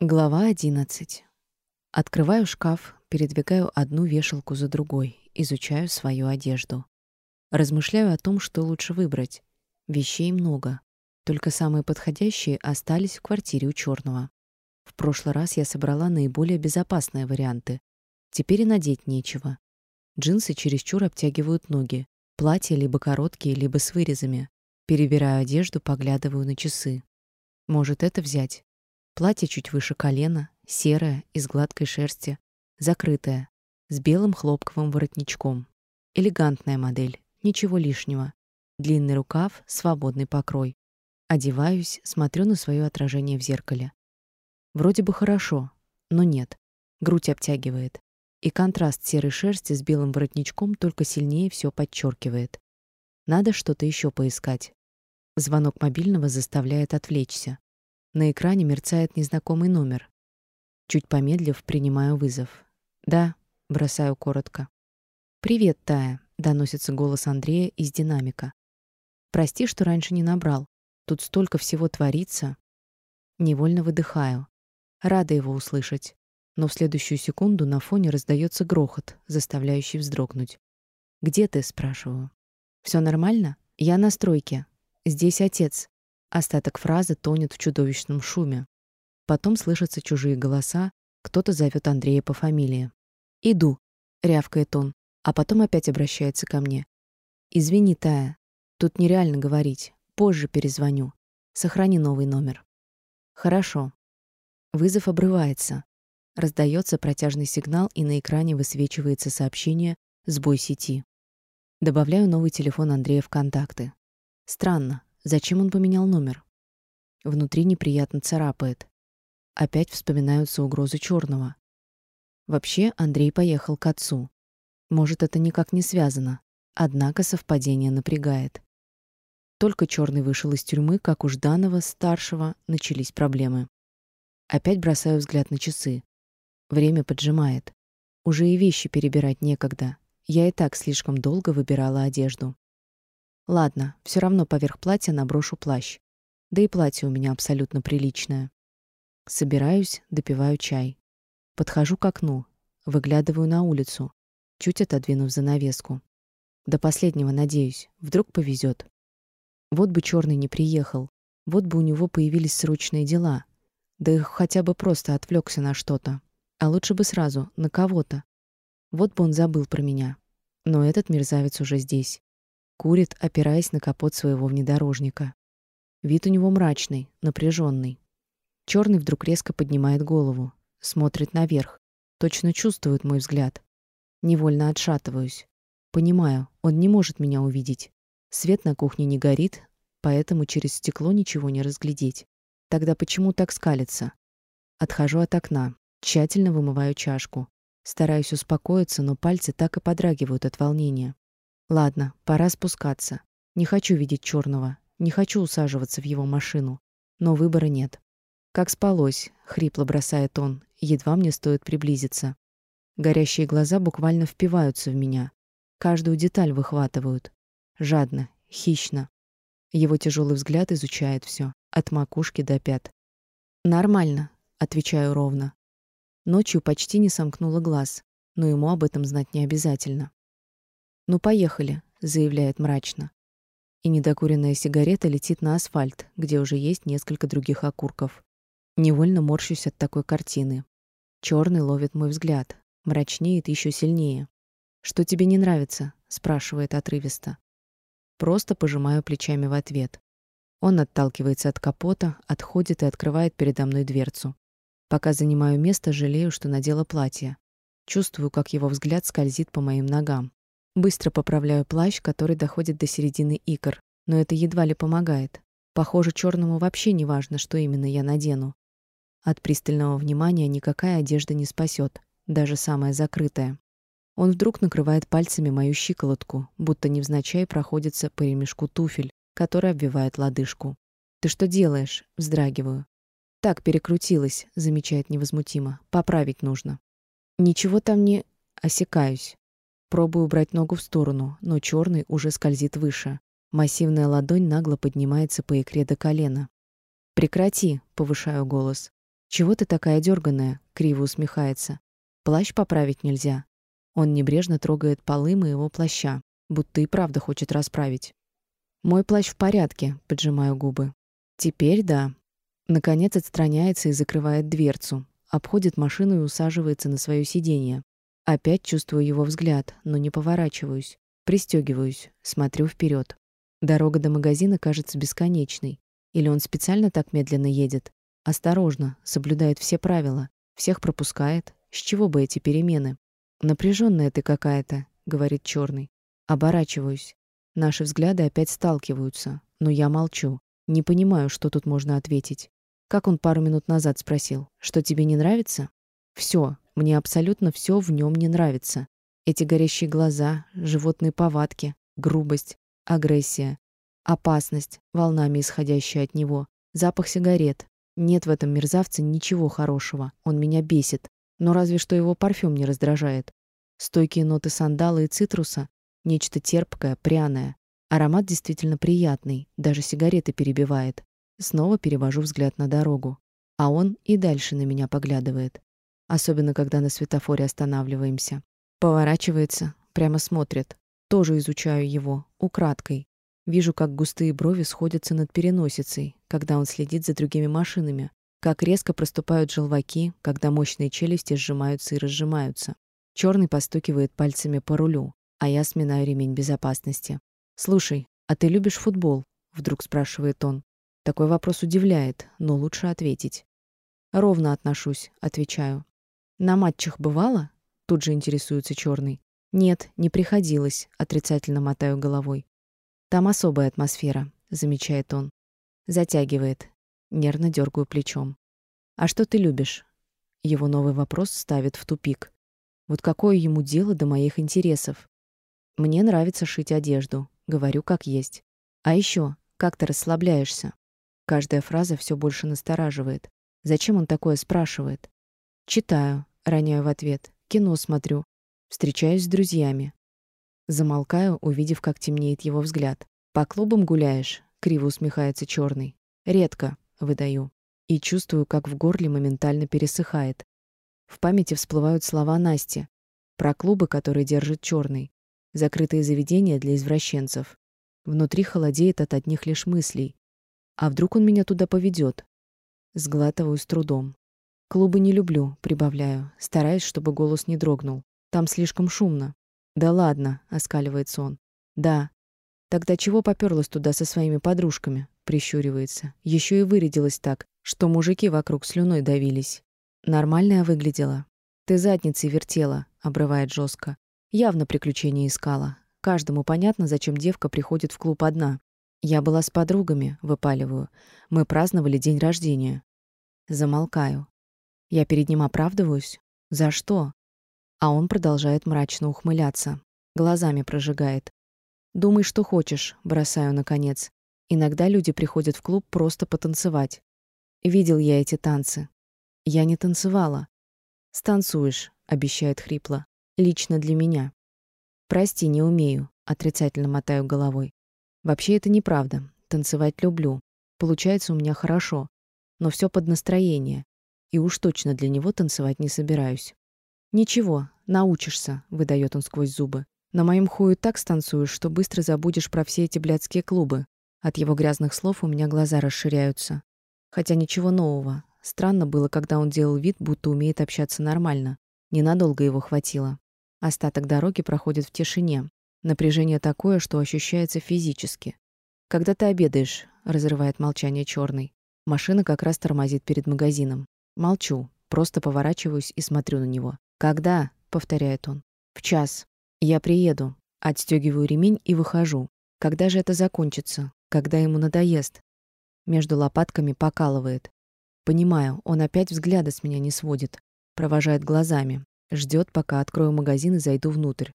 Глава 11. Открываю шкаф, передвигаю одну вешалку за другой, изучаю свою одежду. Размышляю о том, что лучше выбрать. Вещей много, только самые подходящие остались в квартире у черного. В прошлый раз я собрала наиболее безопасные варианты. Теперь и надеть нечего. Джинсы чересчур обтягивают ноги, платья либо короткие, либо с вырезами. Перебираю одежду, поглядываю на часы. Может, это взять? Платье чуть выше колена, серое, из гладкой шерсти, закрытое, с белым хлопковым воротничком. Элегантная модель, ничего лишнего. Длинный рукав, свободный покрой. Одеваюсь, смотрю на свое отражение в зеркале. Вроде бы хорошо, но нет. Грудь обтягивает. И контраст серой шерсти с белым воротничком только сильнее все подчеркивает. Надо что-то еще поискать. Звонок мобильного заставляет отвлечься. На экране мерцает незнакомый номер. Чуть помедлив, принимаю вызов. «Да», — бросаю коротко. «Привет, Тая», — доносится голос Андрея из динамика. «Прости, что раньше не набрал. Тут столько всего творится». Невольно выдыхаю. Рада его услышать. Но в следующую секунду на фоне раздается грохот, заставляющий вздрогнуть. «Где ты?» — спрашиваю. Все нормально? Я на стройке. Здесь отец. Остаток фразы тонет в чудовищном шуме. Потом слышатся чужие голоса, кто-то зовет Андрея по фамилии. «Иду», — рявкает он, а потом опять обращается ко мне. «Извини, Тая, тут нереально говорить. Позже перезвоню. Сохрани новый номер». «Хорошо». Вызов обрывается. Раздается протяжный сигнал, и на экране высвечивается сообщение «Сбой сети». Добавляю новый телефон Андрея в контакты. Странно. Зачем он поменял номер? Внутри неприятно царапает. Опять вспоминаются угрозы черного. Вообще, Андрей поехал к отцу. Может, это никак не связано. Однако совпадение напрягает. Только черный вышел из тюрьмы, как у Жданова старшего начались проблемы. Опять бросаю взгляд на часы. Время поджимает. Уже и вещи перебирать некогда. Я и так слишком долго выбирала одежду. Ладно, все равно поверх платья наброшу плащ. Да и платье у меня абсолютно приличное. Собираюсь, допиваю чай. Подхожу к окну, выглядываю на улицу, чуть отодвинув занавеску. До последнего надеюсь, вдруг повезет. Вот бы черный не приехал, вот бы у него появились срочные дела. Да хотя бы просто отвлекся на что-то. А лучше бы сразу, на кого-то. Вот бы он забыл про меня. Но этот мерзавец уже здесь. Курит, опираясь на капот своего внедорожника. Вид у него мрачный, напряженный. Черный вдруг резко поднимает голову, смотрит наверх, точно чувствует мой взгляд. Невольно отшатываюсь. Понимаю, он не может меня увидеть. Свет на кухне не горит, поэтому через стекло ничего не разглядеть. Тогда почему так скалится? Отхожу от окна, тщательно вымываю чашку. Стараюсь успокоиться, но пальцы так и подрагивают от волнения. Ладно, пора спускаться. Не хочу видеть черного, не хочу усаживаться в его машину, но выбора нет. Как спалось, хрипло бросает он, едва мне стоит приблизиться. Горящие глаза буквально впиваются в меня, каждую деталь выхватывают, жадно, хищно. Его тяжелый взгляд изучает все, от макушки до пят. Нормально, отвечаю ровно. Ночью почти не сомкнула глаз, но ему об этом знать не обязательно. «Ну, поехали», — заявляет мрачно. И недокуренная сигарета летит на асфальт, где уже есть несколько других окурков. Невольно морщусь от такой картины. Черный ловит мой взгляд, мрачнеет еще сильнее. «Что тебе не нравится?» — спрашивает отрывисто. Просто пожимаю плечами в ответ. Он отталкивается от капота, отходит и открывает передо мной дверцу. Пока занимаю место, жалею, что надела платье. Чувствую, как его взгляд скользит по моим ногам. Быстро поправляю плащ, который доходит до середины икр, но это едва ли помогает. Похоже, черному вообще не важно, что именно я надену. От пристального внимания никакая одежда не спасет, даже самая закрытая. Он вдруг накрывает пальцами мою щиколотку, будто невзначай проходится по ремешку туфель, который обвивает лодыжку. «Ты что делаешь?» — вздрагиваю. «Так перекрутилась», — замечает невозмутимо. «Поправить нужно». «Ничего там не...» Осекаюсь. Пробую убрать ногу в сторону, но черный уже скользит выше. Массивная ладонь нагло поднимается по икре до колена. «Прекрати!» — повышаю голос. «Чего ты такая дерганая? криво усмехается. «Плащ поправить нельзя». Он небрежно трогает полы моего плаща, будто и правда хочет расправить. «Мой плащ в порядке», — поджимаю губы. «Теперь да». Наконец отстраняется и закрывает дверцу, обходит машину и усаживается на свое сиденье. Опять чувствую его взгляд, но не поворачиваюсь. Пристегиваюсь, смотрю вперед. Дорога до магазина кажется бесконечной. Или он специально так медленно едет? Осторожно, соблюдает все правила, всех пропускает. С чего бы эти перемены? Напряженная ты какая-то, говорит черный. Оборачиваюсь. Наши взгляды опять сталкиваются, но я молчу. Не понимаю, что тут можно ответить. Как он пару минут назад спросил, что тебе не нравится? Все, мне абсолютно все в нем не нравится. Эти горящие глаза, животные повадки, грубость, агрессия, опасность, волнами исходящая от него, запах сигарет. Нет в этом мерзавце ничего хорошего. Он меня бесит. Но разве что его парфюм не раздражает. Стойкие ноты сандала и цитруса, нечто терпкое, пряное. Аромат действительно приятный, даже сигареты перебивает. Снова перевожу взгляд на дорогу. А он и дальше на меня поглядывает. Особенно, когда на светофоре останавливаемся. Поворачивается, прямо смотрит. Тоже изучаю его, украдкой. Вижу, как густые брови сходятся над переносицей, когда он следит за другими машинами, как резко проступают желваки, когда мощные челюсти сжимаются и разжимаются. Черный постукивает пальцами по рулю, а я сминаю ремень безопасности. «Слушай, а ты любишь футбол?» — вдруг спрашивает он. Такой вопрос удивляет, но лучше ответить. Ровно отношусь, отвечаю. На матчах бывало? Тут же интересуется черный. Нет, не приходилось, отрицательно мотаю головой. Там особая атмосфера, замечает он. Затягивает. Нервно дергаю плечом. А что ты любишь? Его новый вопрос ставит в тупик. Вот какое ему дело до моих интересов? Мне нравится шить одежду, говорю как есть. А еще, как ты расслабляешься? Каждая фраза все больше настораживает. Зачем он такое спрашивает? Читаю, роняю в ответ. Кино смотрю. Встречаюсь с друзьями. Замолкаю, увидев, как темнеет его взгляд. По клубам гуляешь? Криво усмехается черный. Редко, выдаю. И чувствую, как в горле моментально пересыхает. В памяти всплывают слова Насти про клубы, которые держит черный. Закрытые заведения для извращенцев. Внутри холодеет от одних лишь мыслей. А вдруг он меня туда поведет? Сглатываю с трудом. Клубы не люблю, прибавляю, стараясь, чтобы голос не дрогнул. Там слишком шумно. Да ладно, оскаливается он. Да. Тогда чего попёрлась туда со своими подружками? Прищуривается. Еще и вырядилась так, что мужики вокруг слюной давились. Нормальная выглядела. Ты задницей вертела, обрывает жестко. Явно приключения искала. Каждому понятно, зачем девка приходит в клуб одна. Я была с подругами, выпаливаю. Мы праздновали день рождения. Замолкаю. Я перед ним оправдываюсь? За что? А он продолжает мрачно ухмыляться, глазами прожигает. Думай, что хочешь, бросаю наконец. Иногда люди приходят в клуб просто потанцевать. Видел я эти танцы. Я не танцевала. Станцуешь, обещает хрипло. Лично для меня. Прости, не умею, отрицательно мотаю головой. Вообще это неправда. Танцевать люблю. Получается у меня хорошо. Но все под настроение. И уж точно для него танцевать не собираюсь. Ничего, научишься, выдает он сквозь зубы. На моем хую так станцуешь, что быстро забудешь про все эти блядские клубы. От его грязных слов у меня глаза расширяются. Хотя ничего нового. Странно было, когда он делал вид, будто умеет общаться нормально. Ненадолго его хватило. Остаток дороги проходит в тишине, Напряжение такое, что ощущается физически. Когда ты обедаешь, разрывает молчание черный. Машина как раз тормозит перед магазином. Молчу, просто поворачиваюсь и смотрю на него. Когда? повторяет он. В час. Я приеду. Отстегиваю ремень и выхожу. Когда же это закончится? Когда ему надоест? Между лопатками покалывает. Понимаю, он опять взгляда с меня не сводит, провожает глазами, ждет, пока открою магазин и зайду внутрь.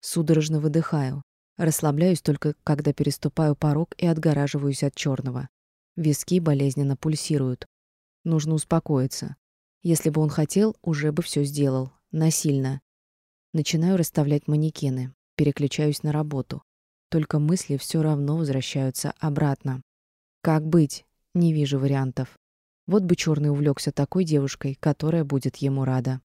Судорожно выдыхаю. Расслабляюсь только, когда переступаю порог и отгораживаюсь от черного. Виски болезненно пульсируют. Нужно успокоиться. Если бы он хотел, уже бы все сделал. Насильно. Начинаю расставлять манекены. Переключаюсь на работу. Только мысли все равно возвращаются обратно. Как быть? Не вижу вариантов. Вот бы черный увлекся такой девушкой, которая будет ему рада.